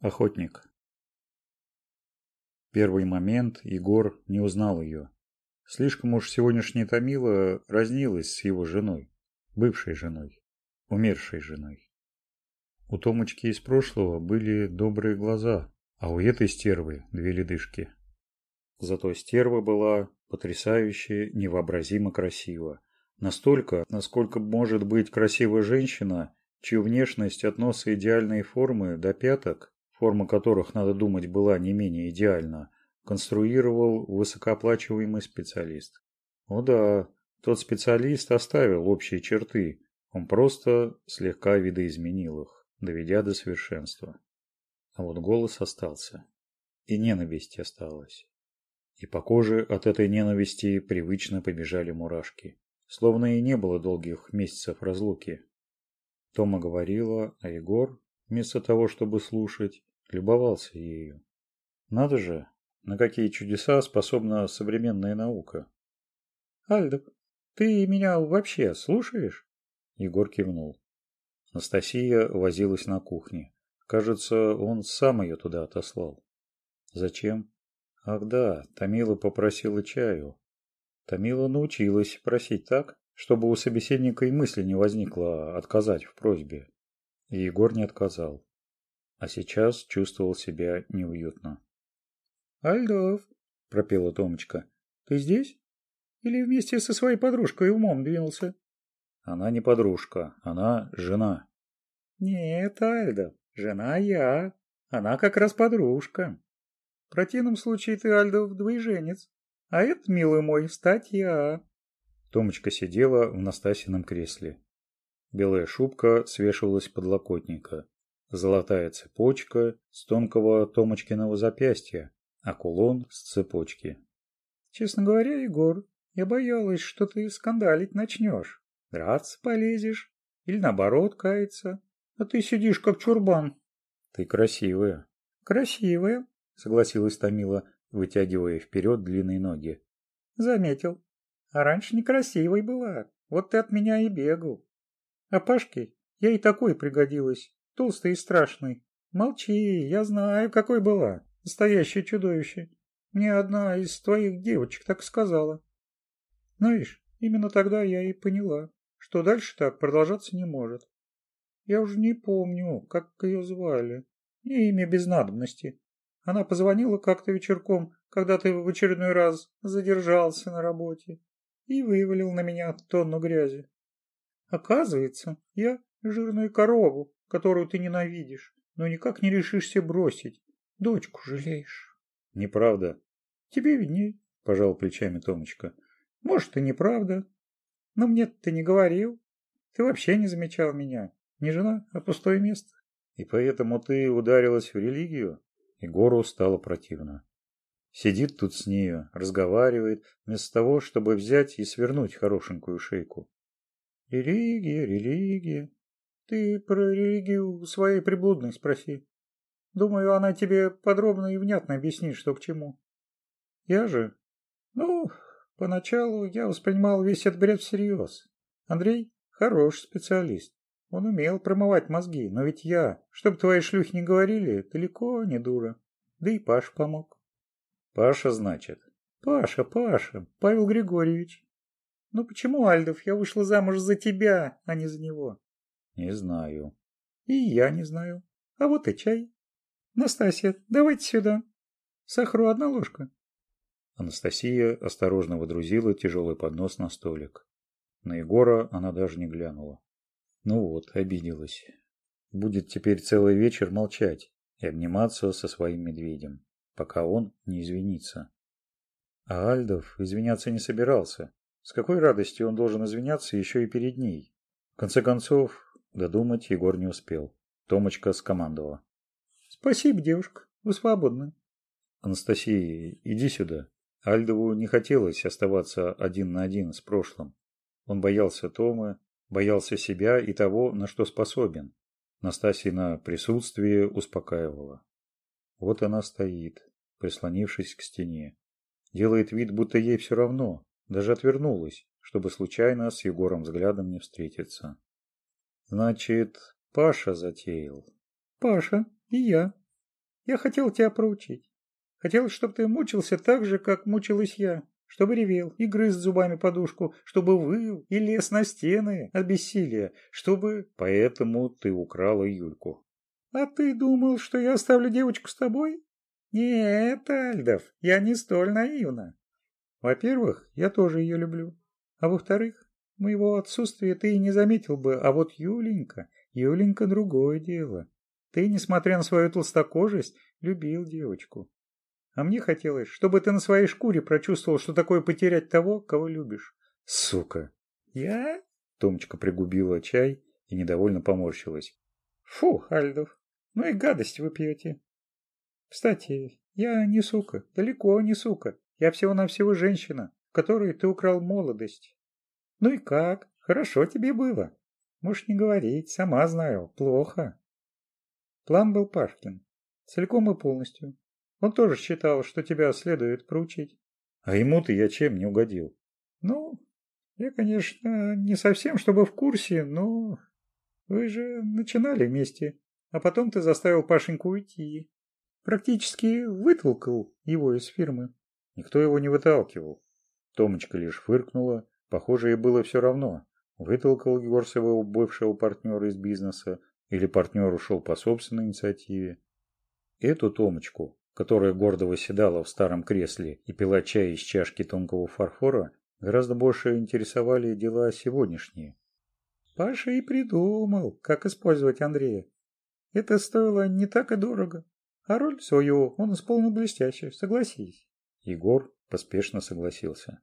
охотник. Первый момент егор не узнал ее слишком уж сегодняшняя томила разнилась с его женой бывшей женой умершей женой. У томочки из прошлого были добрые глаза а у этой стервы две ледышки. Зато стерва была потрясающе невообразимо красива. Настолько насколько может быть красива женщина чью внешность от носа идеальной формы до пяток форма которых надо думать была не менее идеальна, конструировал высокооплачиваемый специалист. О да, тот специалист оставил общие черты, он просто слегка видоизменил их, доведя до совершенства. А вот голос остался. И ненависть осталась. И по коже от этой ненависти привычно побежали мурашки. Словно и не было долгих месяцев разлуки. Тома говорила, а Егор, вместо того, чтобы слушать, любовался ею. Надо же, на какие чудеса способна современная наука. Альдок, ты меня вообще слушаешь? Егор кивнул. Анастасия возилась на кухне. Кажется, он сам ее туда отослал. Зачем? Ах да, Тамила попросила чаю. Тамила научилась просить так, чтобы у собеседника и мысли не возникло отказать в просьбе. И Егор не отказал а сейчас чувствовал себя неуютно. «Альдов!» — пропела Томочка. «Ты здесь? Или вместе со своей подружкой умом двинулся?» «Она не подружка, она жена». «Нет, Альдов, жена я. Она как раз подружка. В противном случае ты, Альдов, двоеженец. А это, милый мой, встать я. Томочка сидела в Настасином кресле. Белая шубка свешивалась под локотника золотая цепочка с тонкого Томочкиного запястья, а кулон с цепочки. «Честно говоря, Егор, я боялась, что ты скандалить начнешь, драться полезешь или, наоборот, каяться, а ты сидишь как чурбан». «Ты красивая». «Красивая», — согласилась Томила, вытягивая вперед длинные ноги. «Заметил. А раньше некрасивой была, вот ты от меня и бегал. А Пашке я и такой пригодилась» толстый и страшный. Молчи, я знаю, какой была. Настоящее чудовище. Мне одна из твоих девочек так сказала. Ну, Знаешь, именно тогда я и поняла, что дальше так продолжаться не может. Я уже не помню, как ее звали. И имя без надобности. Она позвонила как-то вечерком, когда ты в очередной раз задержался на работе и вывалил на меня тонну грязи. Оказывается, я жирную корову которую ты ненавидишь, но никак не решишься бросить. Дочку жалеешь. Неправда. Тебе видней, пожал плечами Томочка. Может, и неправда. Но мне ты не говорил. Ты вообще не замечал меня. Не жена, а пустое место. И поэтому ты ударилась в религию? Егору стало противно. Сидит тут с нею, разговаривает, вместо того, чтобы взять и свернуть хорошенькую шейку. Религия, религия. Ты про религию своей приблудной спроси. Думаю, она тебе подробно и внятно объяснит, что к чему. Я же... Ну, поначалу я воспринимал весь этот бред всерьез. Андрей хороший специалист. Он умел промывать мозги, но ведь я, чтоб твои шлюхи не говорили, далеко не дура. Да и Паш помог. Паша, значит? Паша, Паша, Павел Григорьевич. Ну почему, Альдов, я вышла замуж за тебя, а не за него? Не знаю. И я не знаю. А вот и чай. Настасья, давайте сюда. Сахару одна ложка. Анастасия осторожно водрузила тяжелый поднос на столик. На Егора она даже не глянула. Ну вот, обиделась. Будет теперь целый вечер молчать и обниматься со своим медведем, пока он не извинится. А Альдов извиняться не собирался. С какой радостью он должен извиняться еще и перед ней? В конце концов, додумать Егор не успел. Томочка скомандовала. «Спасибо, девушка. Вы свободны». «Анастасия, иди сюда». Альдову не хотелось оставаться один на один с прошлым. Он боялся Тома, боялся себя и того, на что способен. Настасьина присутствие успокаивала. Вот она стоит, прислонившись к стене. Делает вид, будто ей все равно, даже отвернулась, чтобы случайно с Егором взглядом не встретиться. Значит, Паша затеял. Паша и я. Я хотел тебя проучить. Хотел, чтобы ты мучился так же, как мучилась я. Чтобы ревел и грыз зубами подушку, чтобы выл и лез на стены от бессилия, чтобы... Поэтому ты украла Юльку. А ты думал, что я оставлю девочку с тобой? Нет, Альдов, я не столь наивна. Во-первых, я тоже ее люблю. А во-вторых, но его отсутствие ты не заметил бы, а вот Юленька... Юленька другое дело. Ты, несмотря на свою толстокожесть, любил девочку. А мне хотелось, чтобы ты на своей шкуре прочувствовал, что такое потерять того, кого любишь. Сука! Я? Томочка пригубила чай и недовольно поморщилась. Фу, Альдов, ну и гадость вы пьете. Кстати, я не сука, далеко не сука. Я всего-навсего женщина, которой ты украл молодость ну и как? Хорошо тебе было. Можешь не говорить сама знаю плохо. План был пашкин. Целиком и полностью. Он тоже считал что тебя следует проучить. А ему ты я чем не угодил? Ну я конечно не совсем чтобы в курсе но вы же начинали вместе а потом ты заставил пашеньку уйти. Практически вытолкал его из фирмы. Никто его не выталкивал. Томочка лишь фыркнула. Похоже, ей было все равно, вытолкал Егор своего бывшего партнера из бизнеса или партнер ушел по собственной инициативе. Эту Томочку, которая гордо восседала в старом кресле и пила чай из чашки тонкого фарфора, гораздо больше интересовали дела сегодняшние. Паша и придумал, как использовать Андрея. Это стоило не так и дорого, а роль свою он исполнил блестяще, согласись. Егор поспешно согласился.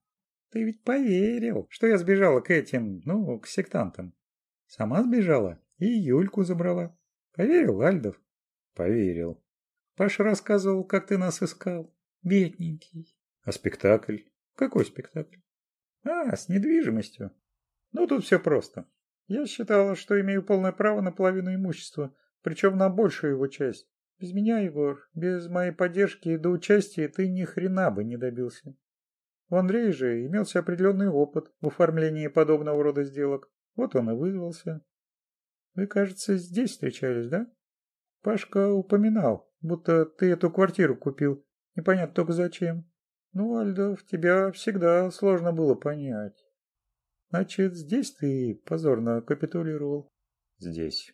Ты ведь поверил, что я сбежала к этим, ну, к сектантам. Сама сбежала и Юльку забрала. Поверил, Альдов? Поверил. Паша рассказывал, как ты нас искал. Бедненький. А спектакль? Какой спектакль? А, с недвижимостью. Ну, тут все просто. Я считала, что имею полное право на половину имущества, причем на большую его часть. Без меня, Егор, без моей поддержки и до участия ты ни хрена бы не добился. У Андрея же имелся определенный опыт в оформлении подобного рода сделок. Вот он и вызвался. Вы, кажется, здесь встречались, да? Пашка упоминал, будто ты эту квартиру купил. Непонятно только зачем. Ну, Альдов, тебя всегда сложно было понять. Значит, здесь ты позорно капитулировал. Здесь.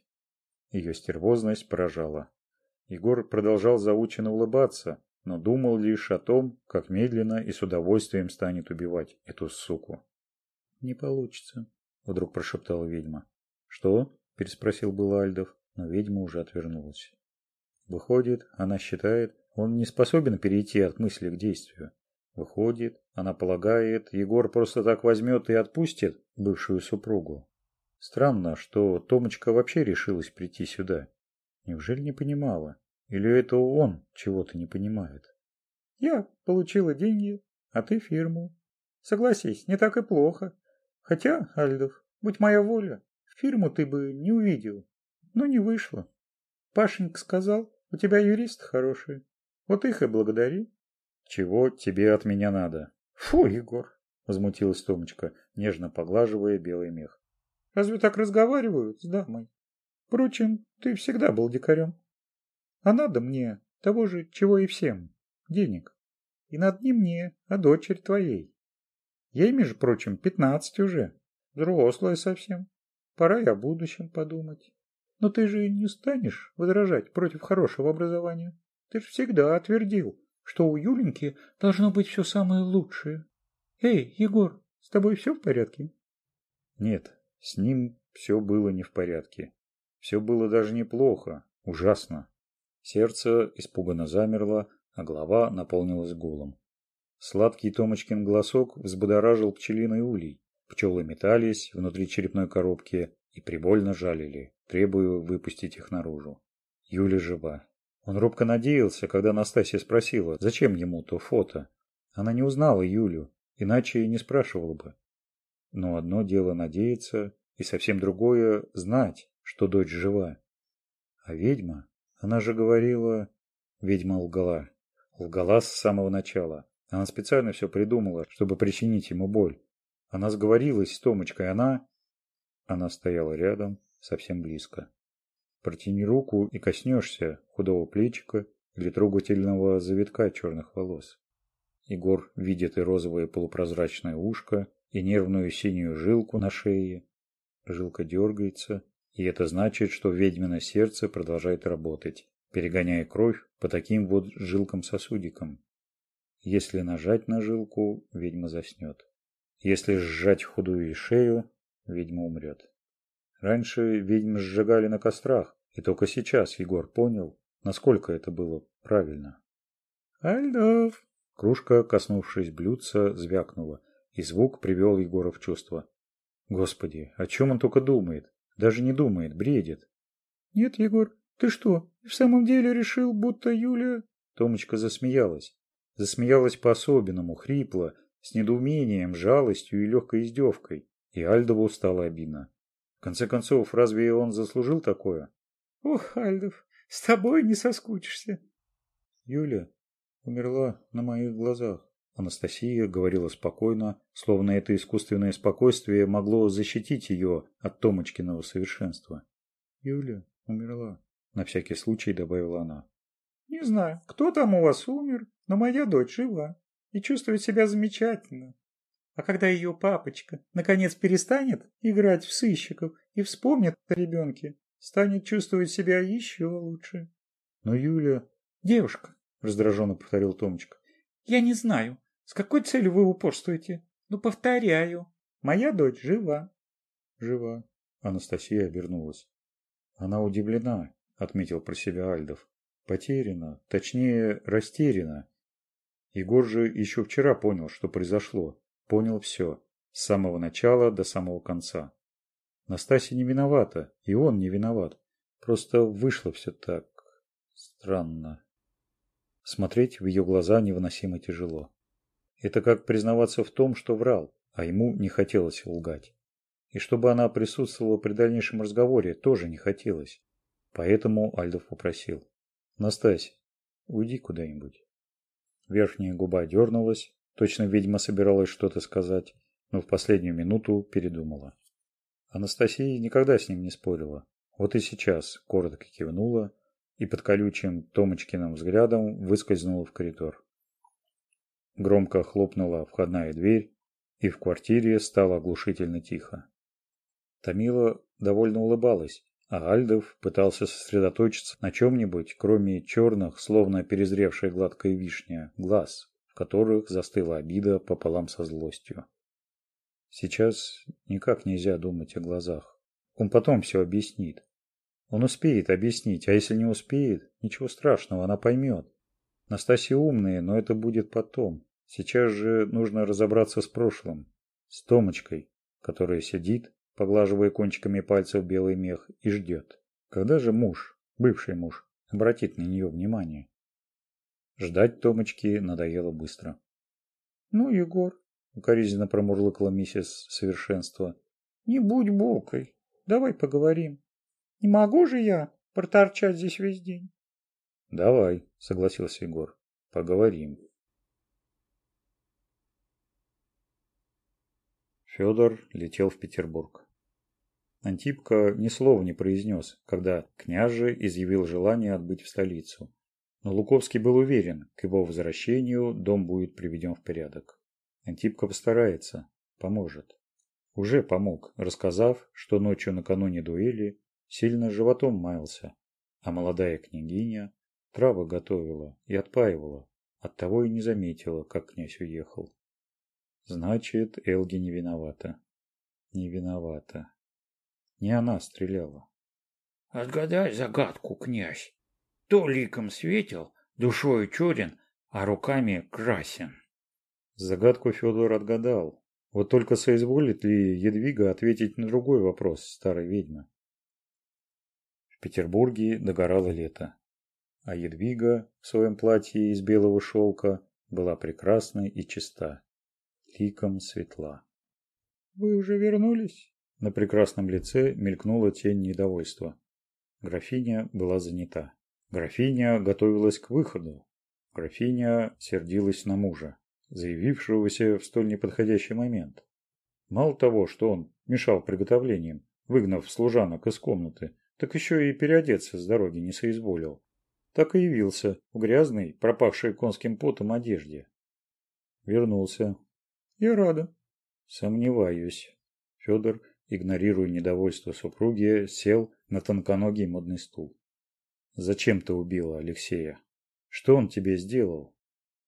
Ее стервозность поражала. Егор продолжал заученно улыбаться, но думал лишь о том, как медленно и с удовольствием станет убивать эту суку. «Не получится», — вдруг прошептала ведьма. «Что?» — переспросил было Альдов, но ведьма уже отвернулась. Выходит, она считает, он не способен перейти от мысли к действию. Выходит, она полагает, Егор просто так возьмет и отпустит бывшую супругу. Странно, что Томочка вообще решилась прийти сюда. Неужели не понимала, или это он чего-то не понимает? Я получила деньги, а ты фирму. Согласись, не так и плохо. Хотя, Альдов, будь моя воля, фирму ты бы не увидел. Но не вышло. Пашенька сказал, у тебя юрист хороший. Вот их и благодари. Чего тебе от меня надо? Фу, Егор, возмутилась Томочка, нежно поглаживая белый мех. Разве так разговаривают с дамой? Впрочем, ты всегда был дикарем. А надо мне того же, чего и всем, денег. И над ним мне, а дочерь твоей. Ей, между прочим, пятнадцать уже, взрослая совсем. Пора я о будущем подумать. Но ты же не станешь возражать против хорошего образования. Ты же всегда отвердил, что у Юленьки должно быть все самое лучшее. Эй, Егор, с тобой все в порядке? Нет, с ним все было не в порядке. Все было даже неплохо, ужасно. Сердце испуганно замерло, а голова наполнилась гулом. Сладкий Томочкин голосок взбудоражил пчелиный улей. Пчелы метались внутри черепной коробки и прибольно жалили, требуя выпустить их наружу. Юля жива. Он робко надеялся, когда Настасья спросила, зачем ему то фото. Она не узнала Юлю, иначе и не спрашивала бы. Но одно дело надеяться, и совсем другое – знать, что дочь жива. А ведьма она же говорила...» Ведьма лгала. Лгала с самого начала. Она специально все придумала, чтобы причинить ему боль. Она сговорилась с Томочкой, она... Она стояла рядом, совсем близко. Протяни руку и коснешься худого плечика или трогательного завитка черных волос. Егор видит и розовое полупрозрачное ушко, и нервную синюю жилку на шее. Жилка дергается, и это значит, что ведьмино сердце продолжает работать, перегоняя кровь по таким вот жилкам-сосудикам. Если нажать на жилку, ведьма заснет. Если сжать худую шею, ведьма умрет. Раньше ведьм сжигали на кострах, и только сейчас Егор понял, насколько это было правильно. «Альдов!» Кружка, коснувшись блюдца, звякнула, и звук привел Егора в чувство. Господи, о чем он только думает? даже не думает, бредит. «Нет, Егор, ты что, в самом деле решил, будто Юля...» Томочка засмеялась. Засмеялась по-особенному, хрипло, с недоумением, жалостью и легкой издевкой. И Альдову стало обидно. В конце концов, разве он заслужил такое? «Ох, Альдов, с тобой не соскучишься!» Юля умерла на моих глазах. Анастасия говорила спокойно, словно это искусственное спокойствие могло защитить ее от Томочкиного совершенства. «Юля умерла», — на всякий случай добавила она. «Не знаю, кто там у вас умер, но моя дочь жива и чувствует себя замечательно. А когда ее папочка наконец перестанет играть в сыщиков и вспомнит о ребенке, станет чувствовать себя еще лучше». «Но Юля...» «Девушка», — раздраженно повторил Томочка. «Я не знаю, с какой целью вы упорствуете? Ну, повторяю, моя дочь жива. Жива. Анастасия обернулась. Она удивлена, отметил про себя Альдов. Потеряна, точнее, растеряна. Егор же еще вчера понял, что произошло. Понял все. С самого начала до самого конца. Настасья не виновата, и он не виноват. Просто вышло все так... странно. Смотреть в ее глаза невыносимо тяжело. Это как признаваться в том, что врал, а ему не хотелось лгать. И чтобы она присутствовала при дальнейшем разговоре, тоже не хотелось. Поэтому Альдов попросил. «Настась, уйди куда-нибудь». Верхняя губа дернулась, точно ведьма собиралась что-то сказать, но в последнюю минуту передумала. Анастасия никогда с ним не спорила. Вот и сейчас коротко кивнула и под колючим Томочкиным взглядом выскользнула в коридор громко хлопнула входная дверь, и в квартире стало оглушительно тихо. Тамила довольно улыбалась, а Альдов пытался сосредоточиться на чем-нибудь, кроме черных, словно перезревшей гладкой вишня, глаз, в которых застыла обида пополам со злостью. Сейчас никак нельзя думать о глазах. Он потом все объяснит. Он успеет объяснить, а если не успеет, ничего страшного, она поймет. Настасья умная, но это будет потом. Сейчас же нужно разобраться с прошлым, с Томочкой, которая сидит, поглаживая кончиками пальцев белый мех, и ждет. Когда же муж, бывший муж, обратит на нее внимание? Ждать Томочки надоело быстро. «Ну, Егор», — укоризненно промурлыкала миссис совершенства, — «не будь бокой, давай поговорим. Не могу же я проторчать здесь весь день?» «Давай», — согласился Егор, — «поговорим». Федор летел в Петербург. Антипка ни слова не произнес, когда княже изъявил желание отбыть в столицу. Но Луковский был уверен, к его возвращению дом будет приведен в порядок. Антипка постарается, поможет. Уже помог, рассказав, что ночью накануне дуэли сильно животом маялся, а молодая княгиня травы готовила и отпаивала, оттого и не заметила, как князь уехал значит элги не виновата. Не виновата. Не она стреляла. Отгадай загадку князь. То ликом светил душою черен а руками красен. Загадку федор отгадал. Вот только соизволит ли едвига ответить на другой вопрос старой ведьмы? В петербурге догорало лето а едвига в своем платье из белого шелка была прекрасна и чиста тиком светла. «Вы уже вернулись?» На прекрасном лице мелькнула тень недовольства. Графиня была занята. Графиня готовилась к выходу. Графиня сердилась на мужа, заявившегося в столь неподходящий момент. Мало того, что он мешал приготовлениям, выгнав служанок из комнаты, так еще и переодеться с дороги не соизволил. Так и явился в грязной, пропавшей конским потом одежде. Вернулся, я рада. Сомневаюсь. Федор, игнорируя недовольство супруги, сел на тонконогий модный стул. Зачем ты убила Алексея? Что он тебе сделал?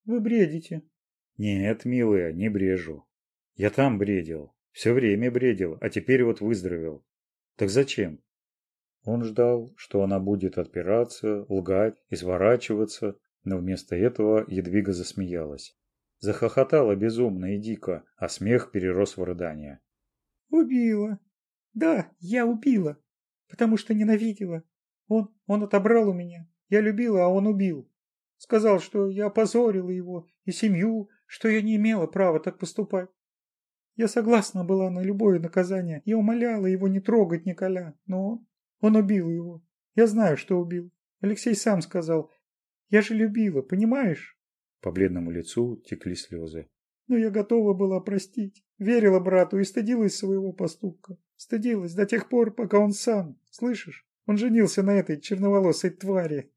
Вы бредите. Нет, милая, не брежу. Я там бредил. Все время бредил, а теперь вот выздоровел. Так зачем? Он ждал, что она будет отпираться, лгать, изворачиваться, но вместо этого Едвига засмеялась захохотала безумно и дико, а смех перерос в рыдание. «Убила! Да, я убила! Потому что ненавидела! Он, он отобрал у меня! Я любила, а он убил! Сказал, что я опозорила его и семью, что я не имела права так поступать! Я согласна была на любое наказание, я умоляла его не трогать Николя, но он, он убил его! Я знаю, что убил! Алексей сам сказал, я же любила, понимаешь?» По бледному лицу текли слезы. Но я готова была простить. Верила брату и стыдилась своего поступка. Стыдилась до тех пор, пока он сам, слышишь, он женился на этой черноволосой твари.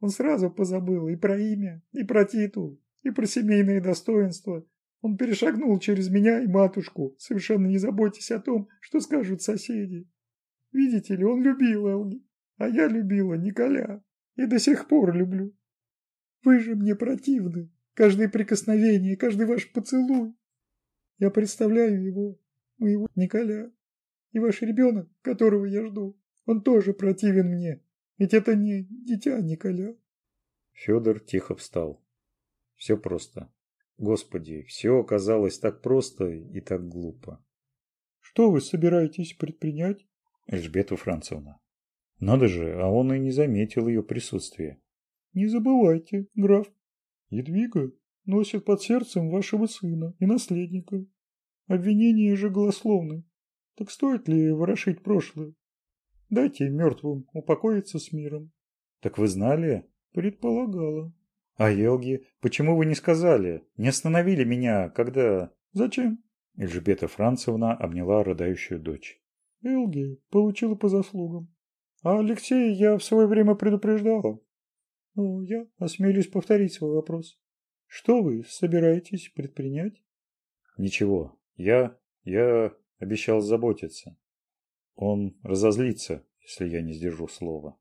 Он сразу позабыл и про имя, и про титул, и про семейные достоинства. Он перешагнул через меня и матушку, совершенно не заботясь о том, что скажут соседи. Видите ли, он любил Элги, а я любила Николя и до сих пор люблю. Вы же мне противны. Каждое прикосновение, каждый ваш поцелуй. Я представляю его, моего Николя. И ваш ребенок, которого я жду, он тоже противен мне. Ведь это не дитя Николя. Федор тихо встал. Все просто. Господи, все оказалось так просто и так глупо. Что вы собираетесь предпринять? Эльжбету Францевна? Надо же, а он и не заметил ее присутствия. Не забывайте, граф. Едвига носит под сердцем вашего сына и наследника. Обвинения же голословны. Так стоит ли ворошить прошлое? Дайте мертвым упокоиться с миром. Так вы знали? Предполагала. А Елги, почему вы не сказали? Не остановили меня, когда... Зачем? Эльжбета Францевна обняла рыдающую дочь. Элги получила по заслугам. А Алексея я в свое время предупреждала. Ну, я осмелюсь повторить свой вопрос. Что вы собираетесь предпринять? Ничего. Я... я обещал заботиться. Он разозлится, если я не сдержу слова.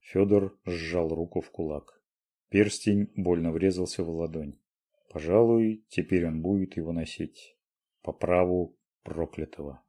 Федор сжал руку в кулак. Перстень больно врезался в ладонь. Пожалуй, теперь он будет его носить. По праву проклятого.